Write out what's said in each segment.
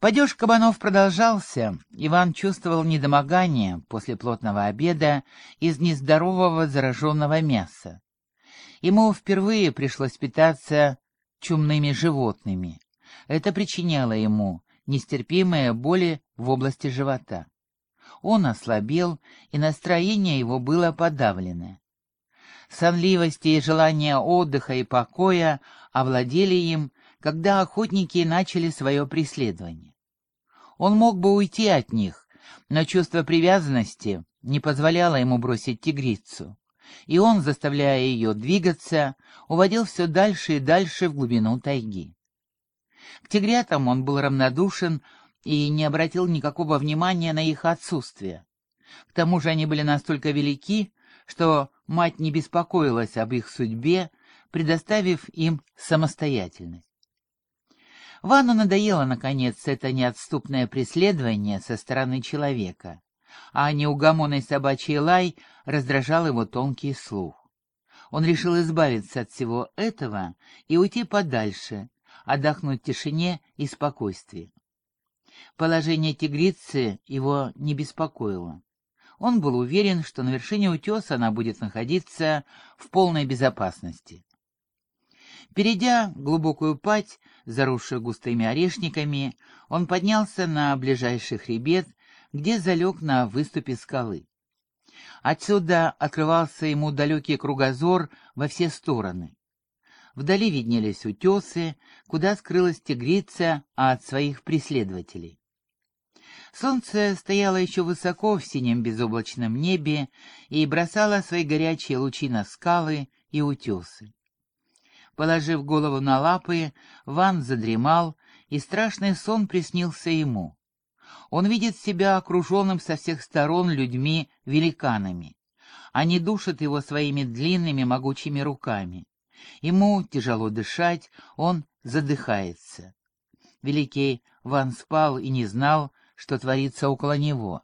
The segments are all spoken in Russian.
Падеж кабанов продолжался. Иван чувствовал недомогание после плотного обеда из нездорового зараженного мяса. Ему впервые пришлось питаться чумными животными. Это причиняло ему нестерпимые боли в области живота. Он ослабел, и настроение его было подавлено. Сонливости и желание отдыха и покоя овладели им, когда охотники начали свое преследование. Он мог бы уйти от них, но чувство привязанности не позволяло ему бросить тигрицу, и он, заставляя ее двигаться, уводил все дальше и дальше в глубину тайги. К тигрятам он был равнодушен и не обратил никакого внимания на их отсутствие. К тому же они были настолько велики, что мать не беспокоилась об их судьбе, предоставив им самостоятельность. Вану надоело, наконец, это неотступное преследование со стороны человека, а неугомонный собачий лай раздражал его тонкий слух. Он решил избавиться от всего этого и уйти подальше, отдохнуть в тишине и спокойствии. Положение тигрицы его не беспокоило. Он был уверен, что на вершине утеса она будет находиться в полной безопасности. Перейдя глубокую пать, заросшую густыми орешниками, он поднялся на ближайший хребет, где залег на выступе скалы. Отсюда открывался ему далекий кругозор во все стороны. Вдали виднелись утесы, куда скрылась тигрица от своих преследователей. Солнце стояло еще высоко в синем безоблачном небе и бросало свои горячие лучи на скалы и утесы. Положив голову на лапы, Ван задремал, и страшный сон приснился ему. Он видит себя окруженным со всех сторон людьми-великанами. Они душат его своими длинными могучими руками. Ему тяжело дышать, он задыхается. Великий Ван спал и не знал, что творится около него.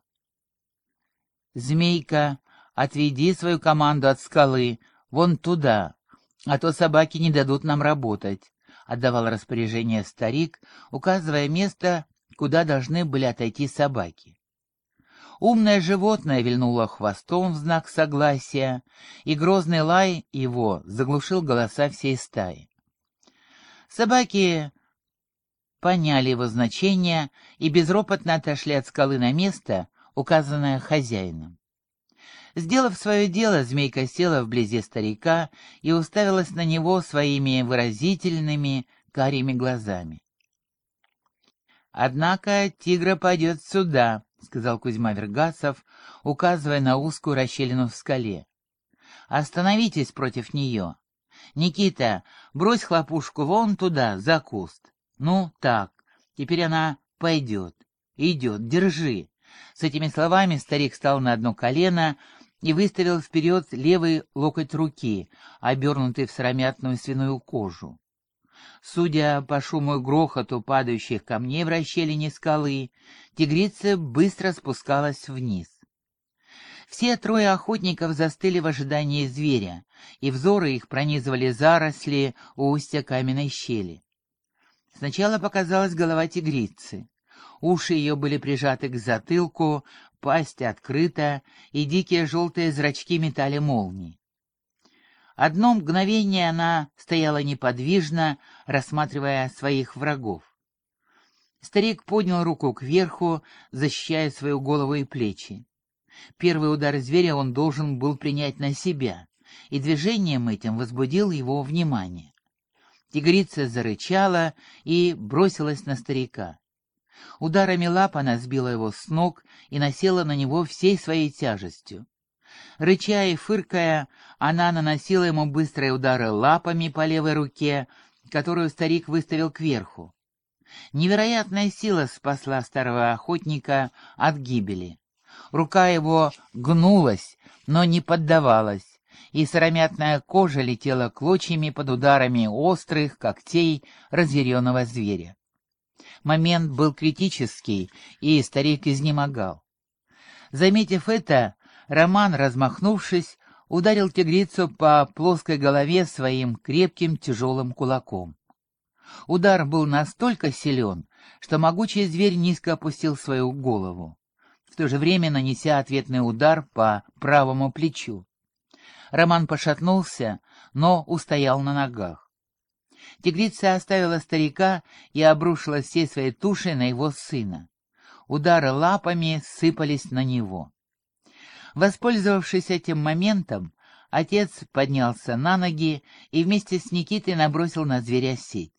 «Змейка, отведи свою команду от скалы, вон туда, а то собаки не дадут нам работать», — отдавал распоряжение старик, указывая место, куда должны были отойти собаки. Умное животное вильнуло хвостом в знак согласия, и грозный лай его заглушил голоса всей стаи. Собаки поняли его значение и безропотно отошли от скалы на место, указанное хозяином. Сделав свое дело, змейка села вблизи старика и уставилась на него своими выразительными карими глазами. «Однако тигра пойдет сюда», — сказал Кузьма Вергасов, указывая на узкую расщелину в скале. «Остановитесь против нее. Никита, брось хлопушку вон туда, за куст. Ну, так, теперь она пойдет. Идет, держи». С этими словами старик встал на одно колено и выставил вперед левый локоть руки, обернутый в сыромятную свиную кожу. Судя по шуму и грохоту падающих камней в расщелине скалы, тигрица быстро спускалась вниз. Все трое охотников застыли в ожидании зверя, и взоры их пронизывали заросли у устья каменной щели. Сначала показалась голова тигрицы. Уши ее были прижаты к затылку, пасть открыта, и дикие желтые зрачки метали молнии. Одно мгновение она стояла неподвижно, рассматривая своих врагов. Старик поднял руку кверху, защищая свою голову и плечи. Первый удар зверя он должен был принять на себя, и движением этим возбудил его внимание. Тигрица зарычала и бросилась на старика. Ударами лап она сбила его с ног и насела на него всей своей тяжестью. Рыча и фыркая, она наносила ему быстрые удары лапами по левой руке, которую старик выставил кверху. Невероятная сила спасла старого охотника от гибели. Рука его гнулась, но не поддавалась, и сыромятная кожа летела клочьями под ударами острых когтей разъяренного зверя. Момент был критический, и старик изнемогал. Заметив это, Роман, размахнувшись, ударил тигрицу по плоской голове своим крепким тяжелым кулаком. Удар был настолько силен, что могучий зверь низко опустил свою голову, в то же время нанеся ответный удар по правому плечу. Роман пошатнулся, но устоял на ногах. Тигрица оставила старика и обрушила всей своей тушей на его сына. Удары лапами сыпались на него. Воспользовавшись этим моментом, отец поднялся на ноги и вместе с Никитой набросил на зверя сеть.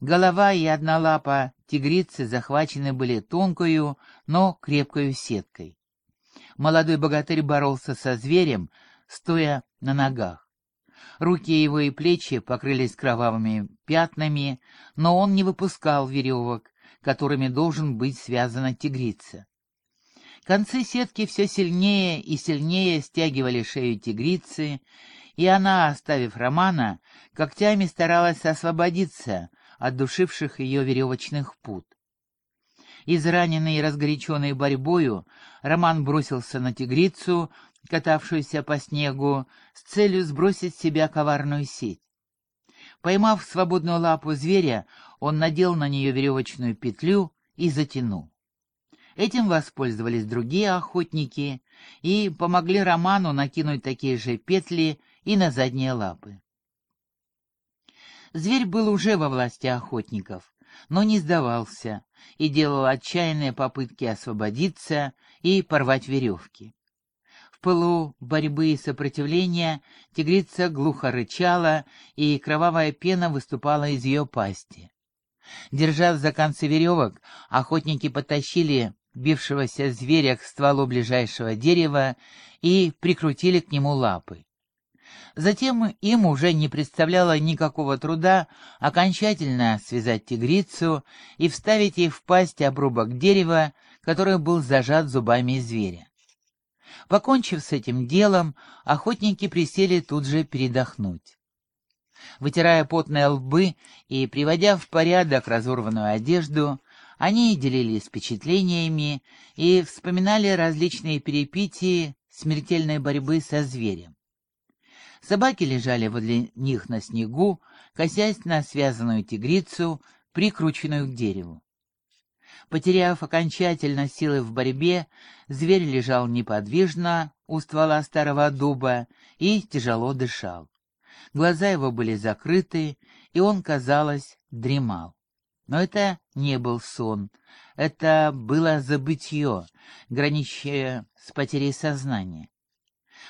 Голова и одна лапа тигрицы захвачены были тонкою, но крепкою сеткой. Молодой богатырь боролся со зверем, стоя на ногах. Руки его и плечи покрылись кровавыми пятнами, но он не выпускал веревок, которыми должен быть связана тигрица. Концы сетки все сильнее и сильнее стягивали шею тигрицы, и она, оставив Романа, когтями старалась освободиться от душивших ее веревочных пут. Израненный и разгоряченный борьбою, Роман бросился на тигрицу, катавшуюся по снегу, с целью сбросить с себя коварную сеть. Поймав свободную лапу зверя, он надел на нее веревочную петлю и затянул. Этим воспользовались другие охотники и помогли Роману накинуть такие же петли и на задние лапы. Зверь был уже во власти охотников, но не сдавался и делал отчаянные попытки освободиться и порвать веревки. Пылу борьбы и сопротивления тигрица глухо рычала, и кровавая пена выступала из ее пасти. Держав за концы веревок, охотники потащили бившегося зверя к стволу ближайшего дерева и прикрутили к нему лапы. Затем им уже не представляло никакого труда окончательно связать тигрицу и вставить ей в пасть обрубок дерева, который был зажат зубами зверя. Покончив с этим делом, охотники присели тут же передохнуть. Вытирая потные лбы и приводя в порядок разорванную одежду, они делились впечатлениями и вспоминали различные перипетии смертельной борьбы со зверем. Собаки лежали возле них на снегу, косясь на связанную тигрицу, прикрученную к дереву. Потеряв окончательно силы в борьбе, зверь лежал неподвижно у ствола старого дуба и тяжело дышал. Глаза его были закрыты, и он, казалось, дремал. Но это не был сон, это было забытье, граничащее с потерей сознания.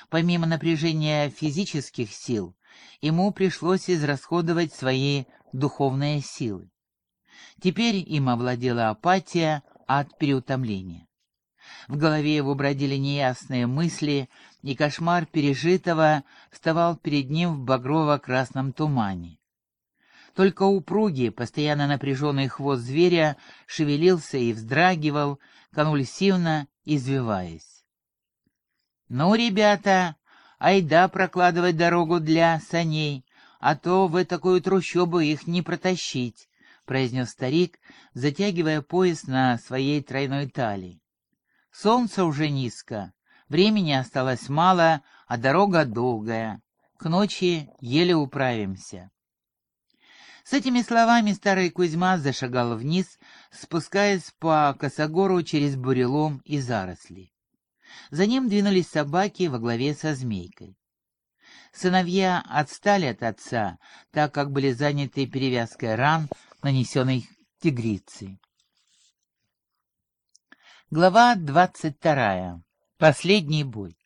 Помимо напряжения физических сил, ему пришлось израсходовать свои духовные силы. Теперь им овладела апатия от переутомления. В голове его бродили неясные мысли, и кошмар пережитого вставал перед ним в багрово-красном тумане. Только упругий, постоянно напряженный хвост зверя шевелился и вздрагивал, конвульсивно извиваясь. «Ну, ребята, айда прокладывать дорогу для саней, а то в такую трущобу их не протащить», — произнес старик, затягивая пояс на своей тройной талии. «Солнце уже низко, времени осталось мало, а дорога долгая. К ночи еле управимся». С этими словами старый Кузьма зашагал вниз, спускаясь по косогору через бурелом и заросли. За ним двинулись собаки во главе со змейкой. Сыновья отстали от отца, так как были заняты перевязкой ран, нанесенной тигрицей. Глава двадцать вторая. Последний бой.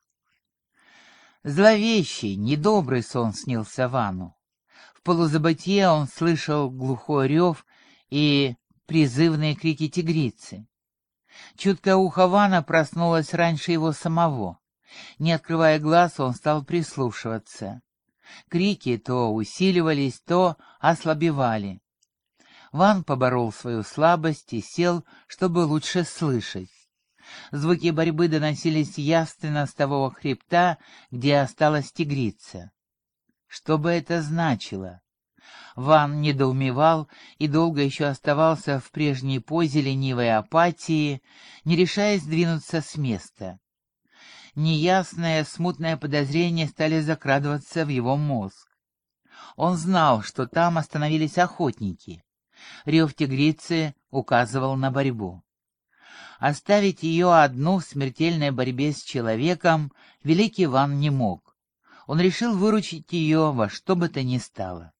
Зловещий, недобрый сон снился Вану. В полузабытье он слышал глухой рев и призывные крики тигрицы. Чуткое ухо Вана проснулось раньше его самого. Не открывая глаз, он стал прислушиваться. Крики то усиливались, то ослабевали. Ван поборол свою слабость и сел, чтобы лучше слышать. Звуки борьбы доносились явственно с того хребта, где осталась тигрица. Что бы это значило? Ван недоумевал и долго еще оставался в прежней позе ленивой апатии, не решаясь двинуться с места. Неясное, смутное подозрение стали закрадываться в его мозг. Он знал, что там остановились охотники. Рев тигрицы указывал на борьбу. Оставить ее одну в смертельной борьбе с человеком великий Иван не мог. Он решил выручить ее во что бы то ни стало.